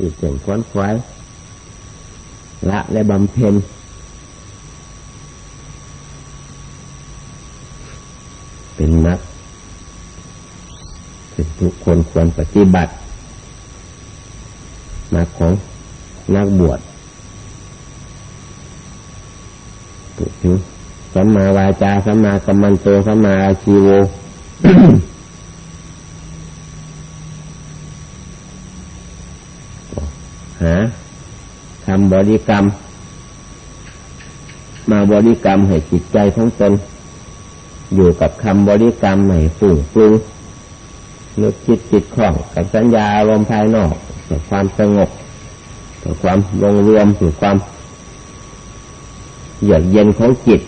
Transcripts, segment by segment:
ที่เก่งควนควายละและบำเพ็ญเป็นนักทุกคนควรปฏิบัตินักของนักบวชถึงสัมมาวาจาสัมมากัมมันโตสัมมาอาชีโวหาทำ บริกรรม มาบริกรรมให้จิตใจของตน อยู่กับคำบริกรรมให้ฝุ่งปรุงนึกคิดจิตคล่องกับสัญญาอารมณ์ภายนอกเพื่อความสงบเพื่อความลงรวมเพื่อความเยือกเย็นของจิต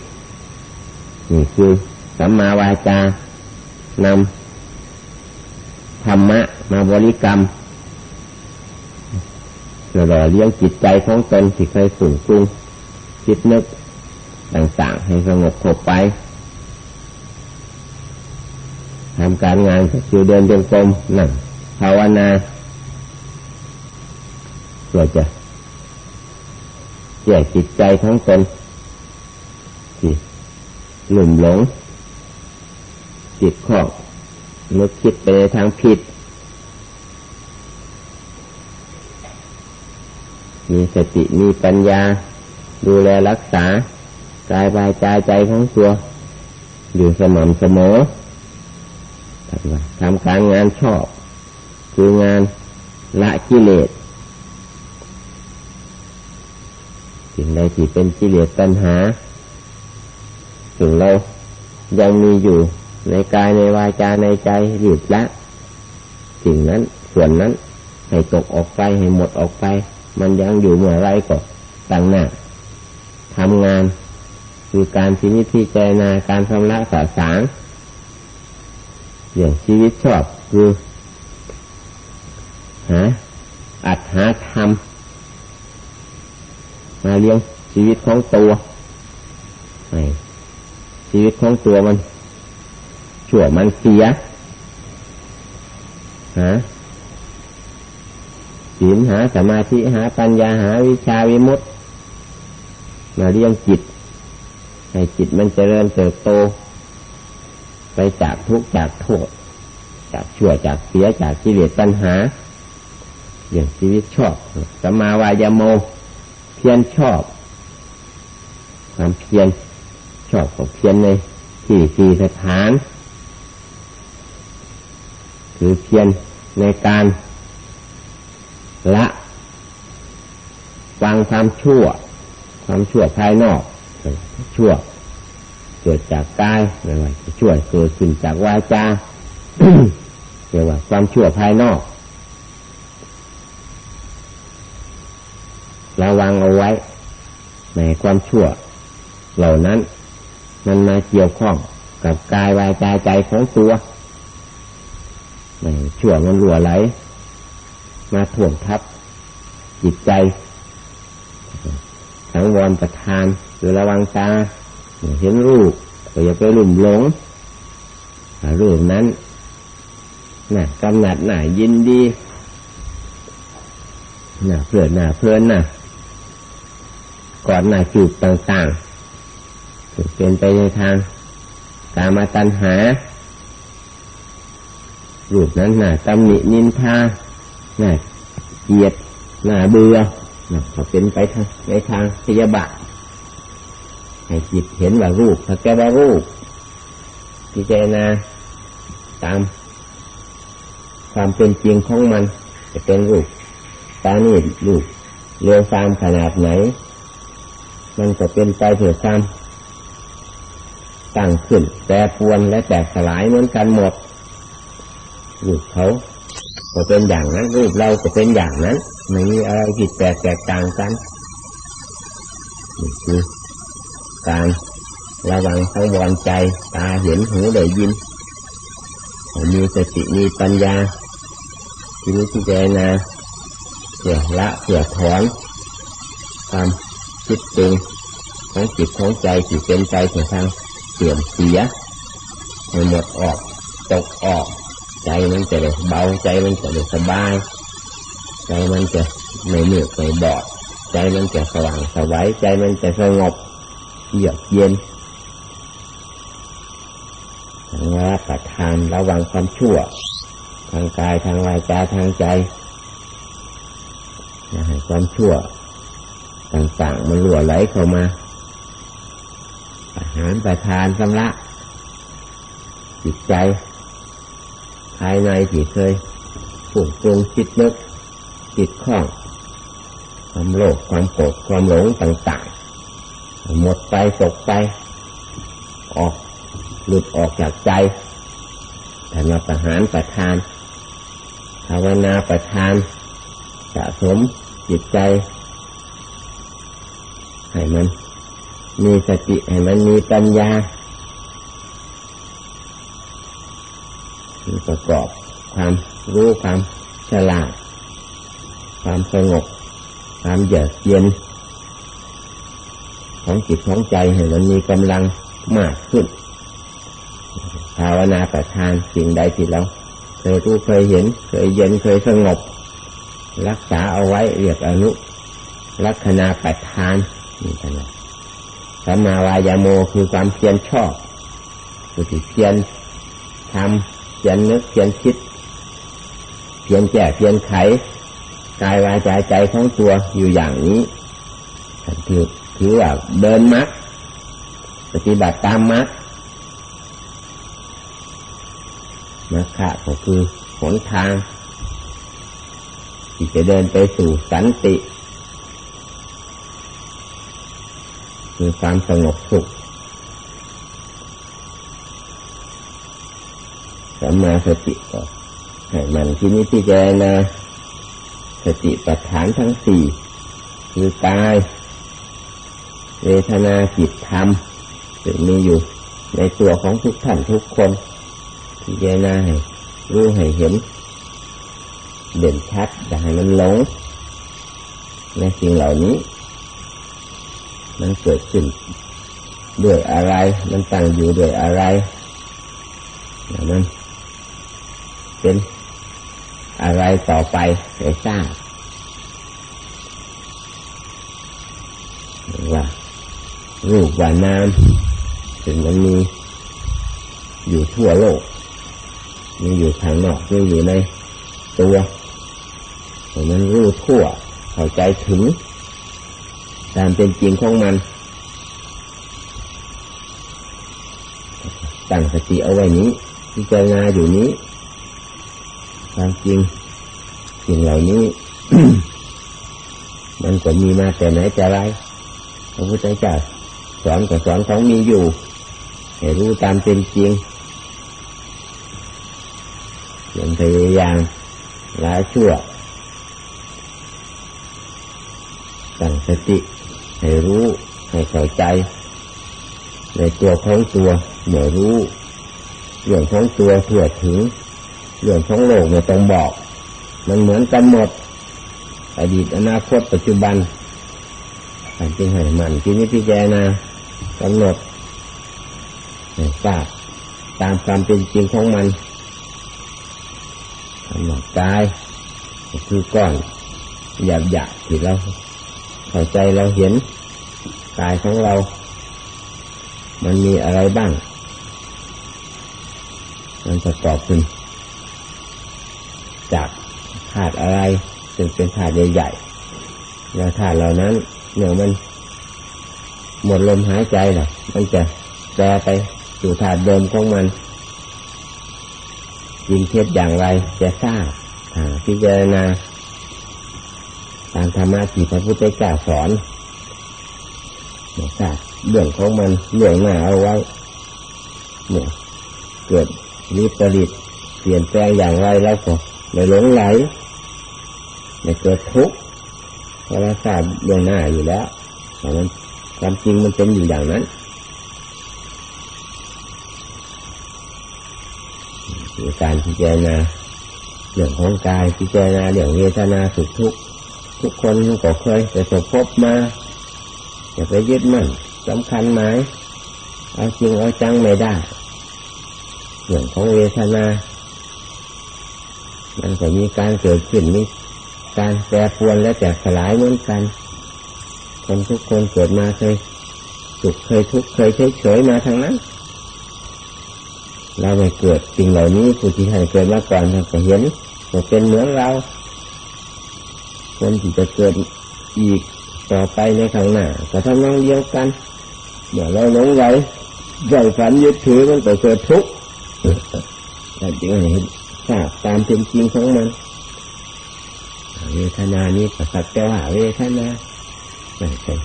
นี่คือสัมมาวาจานำธรรมะมาบริกรรม หล่อเลี้ยงจิตใจของตนที่เคยฝุ่งปรุงคิดนึกต่างๆ ให้สงบคบไปทำการงานคือเดินจงกรมนั่งภาวนาเพื่อจะแยกจิตใจของตนที่หลุ่มหลงจิตข้องนึกคิดไปในทางผิด มีสติมีปัญญา ดูแลรักษากายบายใจใจของตัว อยู่สม่ำเสมอทำการงานชอบ คืองานละกิเลสสิ่งใดที่เป็นกิเลสปัญหาถึงเรายังมีอยู่ในกายในวาจาในใจหยุดละ สิ่งนั้นส่วนนั้นให้ตกออกไปให้หมดออกไป มันยังอยู่เมื่อไรก็ตั้งหน้าทำงาน คือการชีวิตพิจารณาการชำระสาสางอย่างชีวิตชอบคือหาอัดหาทำมาเลี้ยงชีวิตของตัวชีวิตของตัวมัน ชั่วมันเสียฮะ ศีลหาสมาธิหาปัญญาหาวิชาวิมุตติมาเรียงจิต ให้จิตมันเจริญเติบโต ไปจากทุกข์จากโทษ จากชั่วจากเสียจากกิเลสปัญหา อย่างชีวิตชอบสมาวายโม เพียรชอบ ความเพียรชอบของเพียรในที่สี่สถาน คือเพียรในการ ละวางความชั่ว ความชั่วภายนอก ชั่ว เกิดจากกายไม่ว่าชั่วเกิดขึ้นจากวาจาเรียกว่า ความชั่วภายนอกระวังเอาไว้ ในความชั่ว เหล่านั้น มันมาเกี่ยวข้องกับกายวาจาใจของตัวชั่วมันหลัวไหล มาถ่วงทับจิตใจทั้งวรประทานหรือระวังตาเห็นรูปก็อย่าไปหลุ่มหลงรูปนั้นน่ะกำหนัดหน่ายินดีน่ะเพื่อนน่ะเพื่อนน่ะก่อนหน้าจูบต่างๆเป็นไปในทางกามาตัญหารูปนั้นน่ะตำหนินินทา น่าเกียดน่าเบื่อน่ะเป็นไปทางในทางพยาบาทให้จิตเห็นว่ารูปถ้าแกว่ารูปพิจารณาตาม ความเป็นจริงของมัน จะเป็นรูปตานี่รูปเรียวซามขนาดไหน มันจะเป็นไปเถื่อซ้ำตั้งขึ้น แต่ปวนและแตกสลายเหมือนกันหมดรูปเขา ก็เป็นอย่างนั้นรูปเราก็เป็นอย่างนั้นไม่มีอะไรผิดแปลกแตกต่างกันนี่คือการระวังทั้งวอนใจ ตาเห็นหูได้ยินมีสติมีปัญญาทีนี้ที่เจนะเสียละเสียถอนความคิดปรุงของจิตของใจที่เป็นใจถึงทางเสื่อมเสียให้หมดออกตกออก ใจมันจะได้เบาใจมันจะได้สบาย ใจมันจะไม่เหนื่อยไม่บอด ใจมันจะสว่างสวัยใจมันจะสงบเยือกเย็นทางว่าประทานระวังความชั่ว ทางกายทางวาจาทางใจอย่าให้ความชั่ว ต่างๆมันหลั่วไหลเข้ามาอาหารประทานสำละจิตใจายในที่เคยปรุงปรุงจิตนึกจิตข้องความโลภความโกรธความหลงต่างๆ หมดไปตกไป ออกหลุดออกจากใจแต่มาประหารประทานภาวนาประทานสะสมจิตใจ ให้มัน มีสติให้มันมีปัญญา ประกอบความรู้ความฉลาด ความสงบ ความเยือกเย็น ของจิตของใจให้มันมีกำลังมากขึ้น ภาวนาประทานสิ่งใดที่เราเคยรู้เคยเห็น เคยเย็นเคยสงบ รักษาเอาไว้เรียกอนุลักษณะประทานนี่ท่านสัมมาวายโมคือความเพียรชอบคือที่เพียรทำ เพียรนึกเพียรคิดเพียรแก้เพียรไขกายวาจาใจของตัวอยู่อย่างนี้ถือถือว่าเดินมัดปฏิบัติตามมัดมัคคะก็คือหนทาง ที่จะเดินไปสู่สันติ คือความสงบสุข สัมมาสติก็ให้มันที่นี้ที่เจนะสติปัฏฐานทั้งสี่คือกายเวทนาจิตธรรมจึงมีอยู่ในตัวของทุกท่านทุกคนที่เจนาให้รู้ให้เห็น เด่นชัดอย่าให้มันหลงในสิ่งเหล่านี้ มันเกิดขึ้นด้วยอะไร มันตั้งอยู่ด้วยอะไรมัน เป็นอะไรต่อไปให้ทราบว่ารูปว่านามถึงมันมีอยู่ทั่วโลก มีอยู่ทางนอกมีอยู่ในตัวมันรู้ทั่วเข้าใจถึง ตามเป็นจริงของมัน ตั้งสติเอาไว้นี้พิจารณาอยู่นี้ ความจริงสิ่งเหล่านี้ มันก็มีมาแต่ไหนแต่ไรพระพุทธเจ้าสอนก็สอนของมีอยู่ ให้รู้ตามเป็นจริงอย่างพยายามละชั่วตั้งสติให้รู้ให้เข้าใจ ในตัวของตัวเมื่อรู้เรื่องของตัวทั่วถึง เรื่องของโลกไม่ต้องบอก มันเหมือนกันหมด อดีตอนาคตปัจจุบันจึงให้มันที่นี้พิจารณากำหนดทราบตามความเป็นจริงของมันกำหนดกายคือก้อนหยาบๆที่เราเข้าใจเราเห็นกายของเรา มันมีอะไรบ้าง มันประกอบขึ้น จากธาตุอะไรจึงเป็นธาตุใหญ่ๆแล้วธาตุเหล่านั้นเนื่อมันหมดลมหายใจล่ะ มันจะแปรไปสู่ธาตุเดิมของมันยินเทศอย่างไรจะทราบพิจารณาตามธรรมะที่พระพุทธเจ้าสอนเนี่ยทราบเรื่องของมันเรื่องหน้าเอาไว้เนี่ยเกิดวิปริตเปลี่ยนแปลงอย่างไรแล้วก็ ไม่หลงไหล ไม่เกิดทุกข์เพราะเราทราบเรื่องหน้าอยู่แล้วแต่มันความจริงมันเป็นอยู่อย่างนั้นการพิจารณาเรื่องของกายพิจารณาเรื่องเวทนาสุขทุกข์ทุกคนก็เคยไปสบพบมาจะไปยึดมั่นสำคัญไหมเอาจริงเอาจังไม่ได้เรื่องของเวทนา มันก็มีการเกิดขึ้นมีการแปรปรวนและแตกสลายเหมือนกัน คนทุกคนเกิดมาเคยสุขเคยทุกข์เคยเฉยเฉยมาทางนั้นเราไม่เกิดสิ่งเหล่านี้ผู้ที่ให้เกิดมาก่อนเราก็เห็นว่าเป็นเหมือนเรา คนที่จะเกิดอีกต่อไปในข้างหน้าก็ทำนองเดียวกันเมื่อเราหลงไหลใฝ่ฝันยึดถือมันก็เกิดทุกข์แต่จึงเห็น ทราบตามเป็นจริงของมันเวทนานี้ก็สักแต่ว่าเวทนาไม่ใช่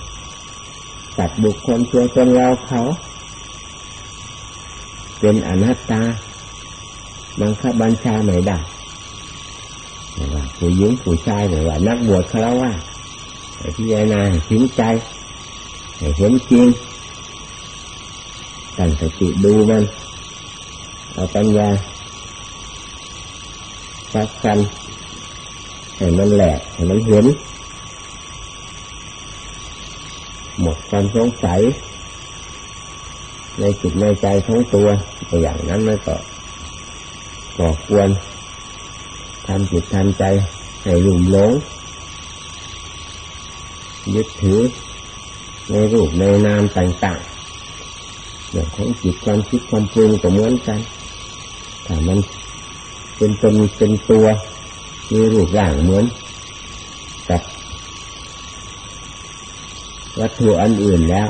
สัตว์บุคคลตัวตนเราเขา เป็นอนัตตาบังคับบัญชาไม่ได้ไม่ว่าผู้หญิงผู้ชายไม่ว่า นักบวชคาวะให้พิจารณาถึงใจเห็นจริงตั้งสติดูมันเอาปัญญา สักกันให้มันแหลกให้มันเห็น หมดความสงสัย ในจิตในใจของตัวตัวอย่างนั้นมันก็ก่อควรทำจิตทำใจให้หลุ่มหลงยึดถือในรูปในนามต่างๆเรื่องของจิตความคิดความปรุงก็เหมือนกัน ถ้ามัน เป็นตนเป็นตัว มีรูปร่างเหมือนกับวัตถุอันอื่นแล้ว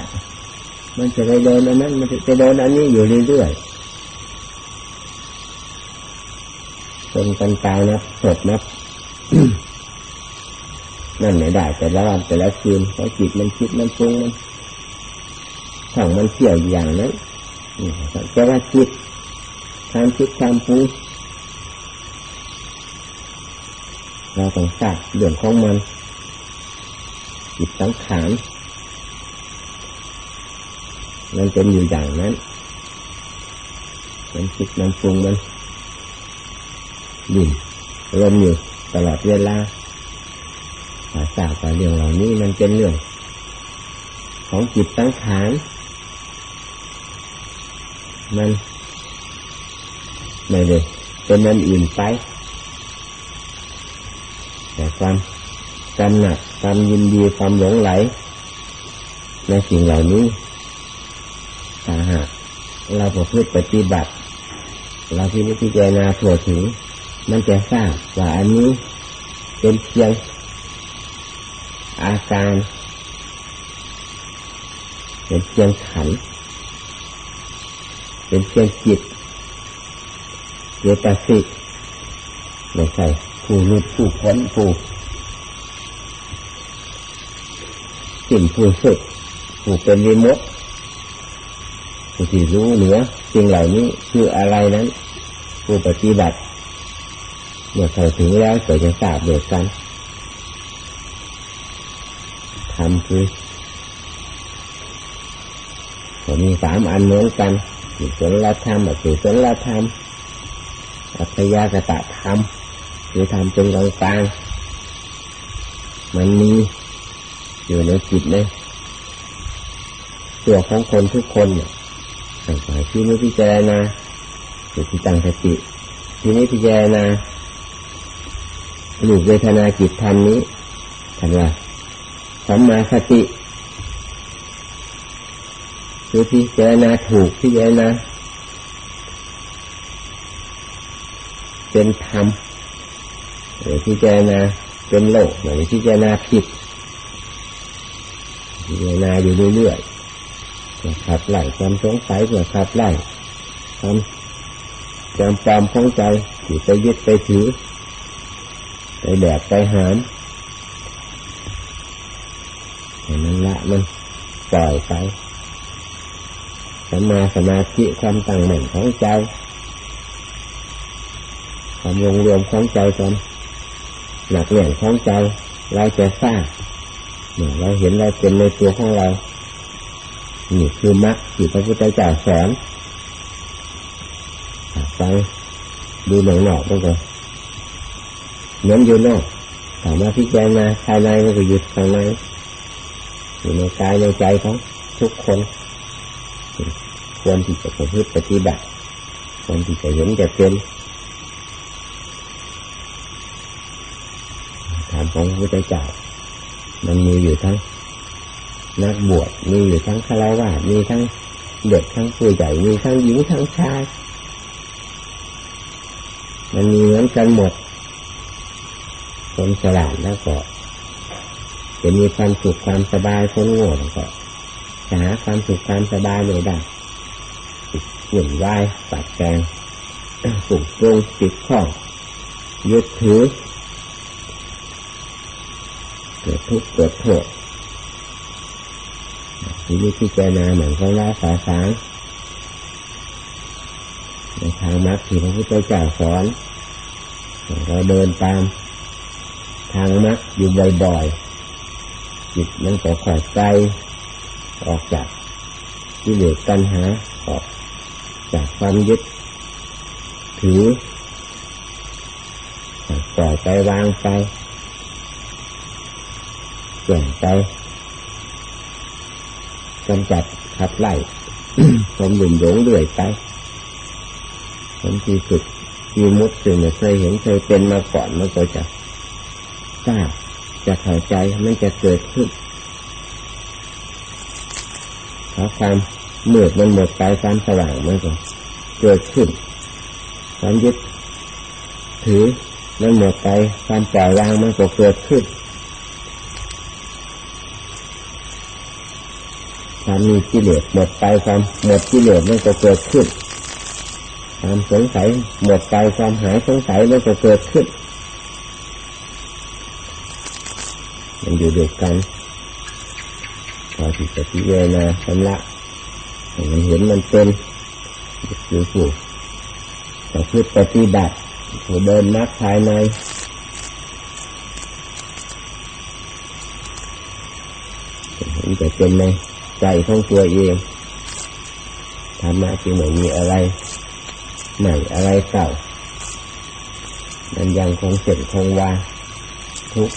มันจะไปโดนอันนั้น มันจะไปโดนอันนี้อยู่เรื่อยๆจนกันตายนับสดนับนั่นไม่ได้ แต่ละวันแต่ละคืนเพราะจิตมันคิดมันปรุงมันของมันเที่ยวอย่างนั้นแต่ว่าจิตการคิดการปรุง เราต้องทราบเรื่องของมันจิตสังขารมันเป็นอยู่อย่างนั้นมันคิดมันปรุงมันดิ่นลมอยู่ตลอดเวลาภาษาแต่เรื่องเหล่านี้มันเป็นเรื่อง ของจิตสังขารมันไม่เลยเป็นนันอื่นไป แต่ความกำหนัดความยินดีความหลงไหลในสิ่งเหล่านี้ถ้าหากเราประพฤติปฏิบัติ เราที่นิพพานาถั่วถึง มันจะทราบว่าอันนี้เป็นเพียงอาการเป็นเพียงขัน เป็นเพียงจิตเยตสิกไม่ใช่ ผู้หลุดผู้พ้นผู้สิ่งผู้สุดผู้เป็นวิมุตผู้ที่รู้เหนือสิ่งเหล่านี้คืออะไรนั้น ผู้ปฏิบัติเมื่อเข้าถึงแล้วก็จะทราบเดียวกันทำคือผมีสามอันเหมือนกันสุศลธรรมอสุศลธรรมอัตยากตะธรรม คือทำเป็นกลางกลางมันมีอยู่ในจิตเลยตัวของคนทุกคนเนี่ยต่างๆที่นี้พิจารณาอยู่ที่ตั้งสติที่นี้พิจารณาหลุดเวทนาจิตธรรมนี้ทันว่าสัมมาสติคือพิจารณาถูกพิจารณาเป็นธรรม พิจารณาเป็นโลกหรือพิจารณาผิดพิจารณาอยู่เรื่อยๆขับไล่ความสงสัยเพื่อขับไล่ความจำความคล้องใจที่ไปยึดไปถือไปแบกไปหามมันละมันปล่อยไปสมาสมาธิความตั้งมั่นของใจความรวมรวมของใจกัน หนักแน่นของใจ เราจะทราบเราเห็นเราเป็นในตัวของเรานี่คือมรรคที่พระพุทธเจ้าสอนไปดูหนังหนอกมันก็เหมือนอยู่นอกถามว่าพิจารณาภายในมันก็อยู่ข้างในอยู่ในกายในใจของทุกคนควรที่จะประพฤติปฏิบัติควรที่จะเห็นจะเป็นถ้า รม ของพระพุทธเจ้ามันมีอยู่ทั้งนักบวชมีอยู่ทั้งฆราวาสมีทั้งเด็กทั้งผู้ใหญ่มีทั้งหญิงทั้งชาย มันมีเหมือนกันหมดคนฉลาดแล้วก็จะมีความสุขความสบายคนโง่ก็หาความสุขความสบายไม่ได้หุ่นวายปัดแกงปลุกปรงติดข้องยึดถือ เกิดทุกข์เกิดโทษชีวิตที่เจนาเหมือนเขาล่าสาสางในทางมรรคที่พระพุทธเจ้าสอน เราเดินตามทางมรรคอยู่บ่อยๆจิตมันก็ค่อยใจออกจากที่เหลือปัญหาออกจากความยึดถือปล่อยไปวางไป เปลี่ยนไปกำจัดขับไล่ความหลุ่มหลงเรื่อยไปผลที่สุดมีมุดสิ่งเคยเห็นเคยเป็นมาก่อนมันก็จะทราบจะเข้าใจมันจะเกิดขึ้นเพราะความมืดมันหมดไปความสว่างมันก็เกิดขึ้นความยึดถือมันหมดไปความปล่อยวางมันก็เกิดขึ้น ความมีกิเลสหมดไปความหมดกิเลสมันก็เกิดขึ้นความสงสัยหมดไปความหายสงสัยมันก็เกิดขึ้นมันอยู่ด้วยกันพอที่จะพิจารณาชำระมันเห็นมันเป็นอยู่ผู้แต่พูดปฏิบัติผู้เดินนักภายในเห็นแต่เป็นใน ใจของตัวเองธรรมะที่ไม่มีอะไรใหม่อะไรเก่า มันยังคงเสร็จคงวาทุก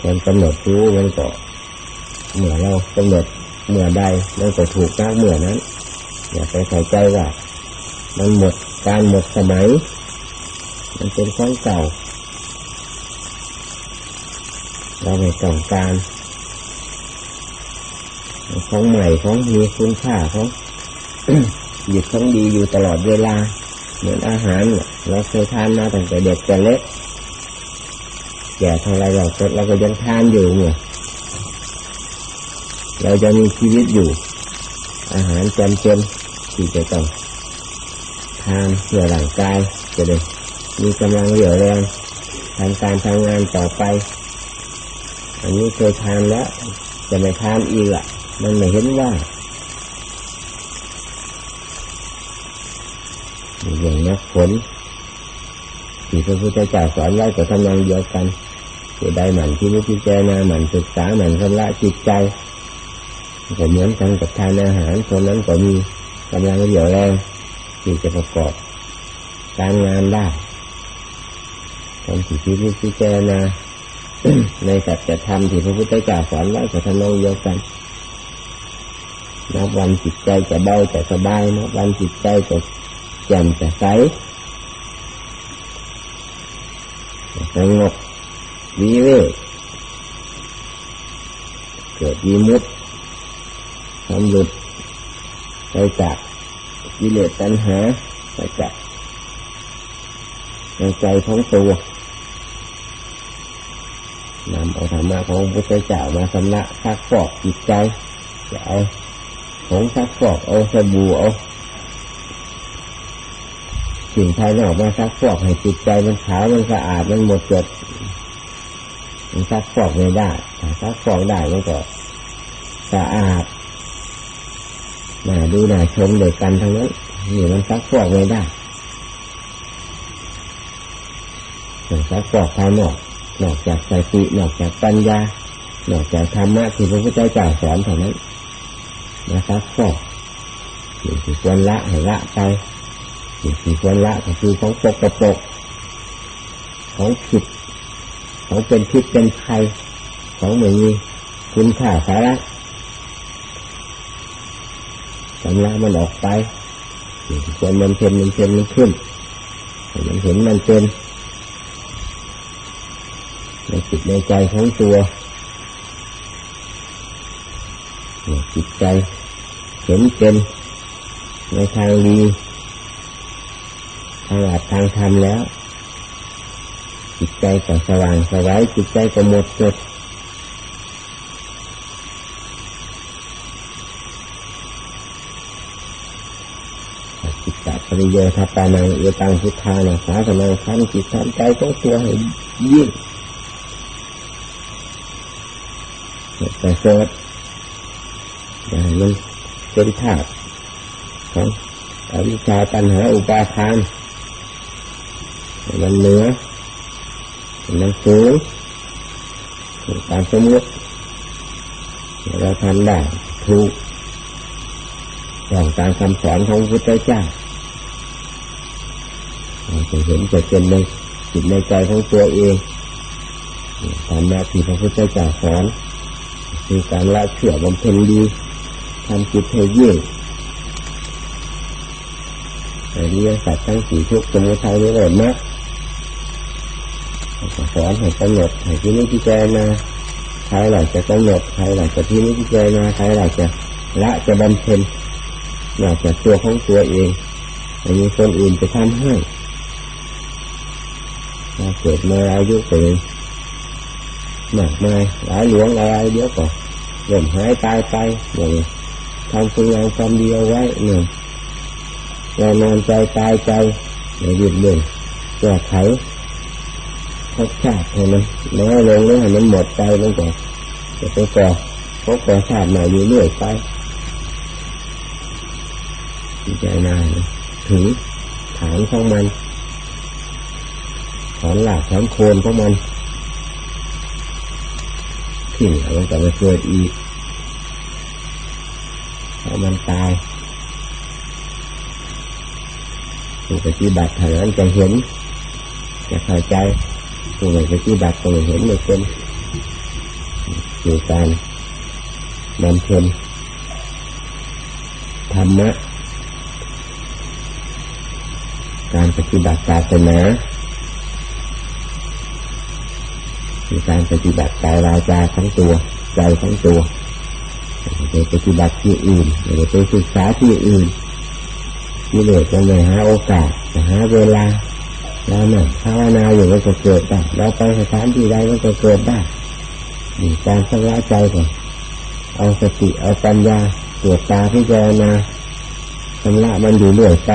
คนกำหนดรู้มันก็เมื่อเรากำหนดเมื่อใดมันก็ถูกมากเมื่อนั้น อย่าไปใส่ใจว่ามันหมดการหมดสมัย มันเป็นของเก่า เราไม่ต้องการ ของใหม่ของมีคุณค่าของหยิบของดีอยู่ตลอดเวลา เหมือนอาหารเราเคยทานมาตั้งแต่เด็กแต่เล็กแก่เท่าไรเราเราก็ยังทานอยู่เนี่ยเราจะมีชีวิตอยู่ อาหารจำเป็นที่จะต้องทานเพื่อร่างกายจะได้มีกำลังเหลือแรงทำการทำงานต่อไป อันนี้เคยทานแล้ว จะไม่ทานอีกอะ มันไม่เห็นว่าอย่างนักผลที่พระพุทธเจ้าสอนไว้ก็ทำนองเดียวกันผู้ใดหมั่นที่รู้พิจารณาหมั่นศึกษาหมั่นชำระจิตใจก็เหมือนกันกับทานอาหารคนนั้นก็มีกำลังเหลี่ยวแรงที่จะประกอบการงานได้คนที่คิดพิจารณาในสัจธรรมที่พระพุทธเจ้าสอนไว้ก็ทำนองเดียวกัน นับวันจิตใจจะเบาจะสบายนับวันจิตใจจะแจ่มจะใสสงบวิเวกเกิดวิมุตติทำหลุดไปจากกิเลสตัณหาไปจากในใจของตัวนำเอาธรรมะของพระพุทธเจ้ามาสำละซักฟอกจิตใจจะเอา ของซักฟอกเอาสบู่เอาสิ่งภายนอกมาซักฟอกให้จิตใจมันขาวมันสะอาดมันหมดจดมันซักฟอกไม่ได้ซักฟอกได้มันก็สะอาดน่าดูน่าชมเลยกันทั้งนั้นนี่มันซักฟอกไม่ได้ซักฟอกภายนอกนอกจากสตินอกจากปัญญานอกจากธรรมะที่พระพุทธเจ้าสอนเท่านั้น มาซักฟอกสิ่งที่ควรละให้ละไปสิ่งที่ควรละก็คือของปกกระปกของผิดของเป็นพิษเป็นภัยของเหมือนมีคุณค่าสาระสำลักมันออกไปสิ่งที่ควรมันเป็นมันเป็นมันขึ้นมันเห็นมันเป็นจิตในใจของตัว จิตใจเห็นเป็นในทางดีทางอาจทางธรรมแล้ว จิตใจก็สว่างสวายจิตใจก็หมดจดจิตตปริโยทัปานังเอตังพุทธานาสาสนังทำจิตทำใจของตัวให้ยิ่งแต่เสดอย่าให้ มันเป็นธาตุของอวิชชาตัณหาอุปาทาน มันเหนือมันสูงตามสมมติเราทำได้ถูกอย่างตามคำสอนของพระพุทธเจ้าเราจะเห็นจะเป็นในจิตในใจของตัวเองตามแนวที่พระพุทธเจ้าสอนคือการละเชื่อบำเพ็ญดี ทำจิตให้ยิ่งอริยสัจทั้งสี่ทุกสมุทัยนิโรธมรรคสอนให้กำหนดให้ที่นี้ที่เจนาใครหลังจะกำหนดใครหลังจะที่นี้ที่เจนาใครหลังจะละจะบำเพ็ญอยากจะตัวของตัวเองไม่มีคนอื่นจะทำให้เราเกิดมาอายุเกินมากมายหลายหลวงอะไรเดี๋ยวก็เริ่มหายตายไปอย่างนี้ ทำคุณงามความดีเอาไว้หนึ่งเรานอนใจตายใจในหยุดเรื่องแก้ไขพบชาติให้มันน้อยลงแล้วให้มันหมดไปแล้วก็จะไปก่อพบก่อชาติใหม่อยู่เรื่อยไปใจนายถึงฐานของมันถอนหลักถอนโคนของมันทิ้งแล้วก็มาเกิดอีก พอมันตายผู้ปฏิบัติเท่านั้นจะเห็น จะเข้าใจผู้ไม่ปฏิบัติก็ไม่เห็นไม่เป็นอยู่การบำเพ็ญธรรมะการปฏิบัติศาสนาคือการปฏิบัติกายวาจาทั้งตัว ใจทั้งตัว ไปปฏิบัติที่อื่นไปศึกษาที่อื่นกิเลสจะไม่หาโอกาสหาเวลาเราเนี่ยภาวนาอยู่มันก็เกิดได้เราไปสถานที่ใดมันก็เกิดได้มีการชำระใจก่อนเอาสติเอาปัญญาตรวจตาพิจารณาชำระมันอยู่เรื่อยไป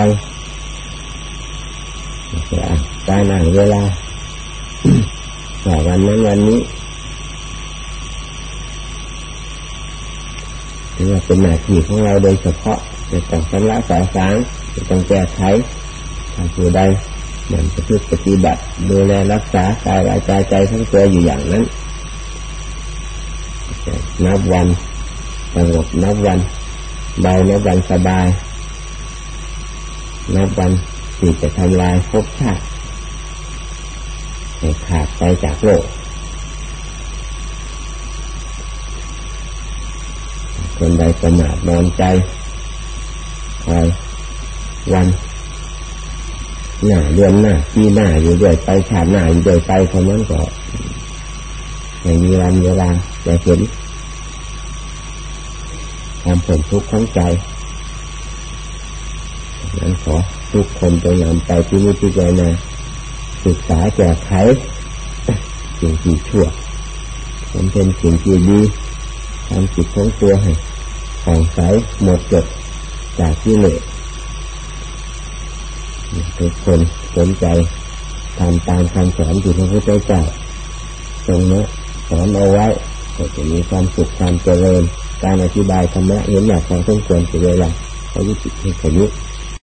การอ่านเวลาว่าวันนั้นวันนี้ ถือว่าเป็นหน้าที่ของเราโดยเฉพาะจะต้องชำระสายสางจะต้องแก้ไขทางผู้ใดเหมือนจะพึ่ปฏิบัติดูแลรักษากายวาจาใจทั้งตัวอยู่อย่างนั้นนับวันสงบนับวันเบานับวันสบายนับวันที่จะทำลายภพชาติให้ขาดไปจากโลก คนใดประมาทนอนใจคอยวันหน้าเดือนหน้าปีหน้าอยู่ด้วยไปชาติหน้าอยู่ด้วยไปเท่านั้นก็ไม่มีวันเวลาจะเห็นความผลทุกข์ของใจนั้นขอทุกคนจงนำไปที่นิพพานาศึกษาแก้ไขสิ่งที่ชั่วมันเป็นสิ่งที่ดี ทำจิตของตัวให้ผ่องใสหมดจดจากที่เหลือทุกคนสนใจทำตามคำสอนที่พระพุทธเจ้าทรงนะสอนเอาไว้ก็จะมีความสุขความเจริญการอธิบายธรรมะเห็นอยากของสมควรเสียเวลาเขาวิจิตรให้ขยุ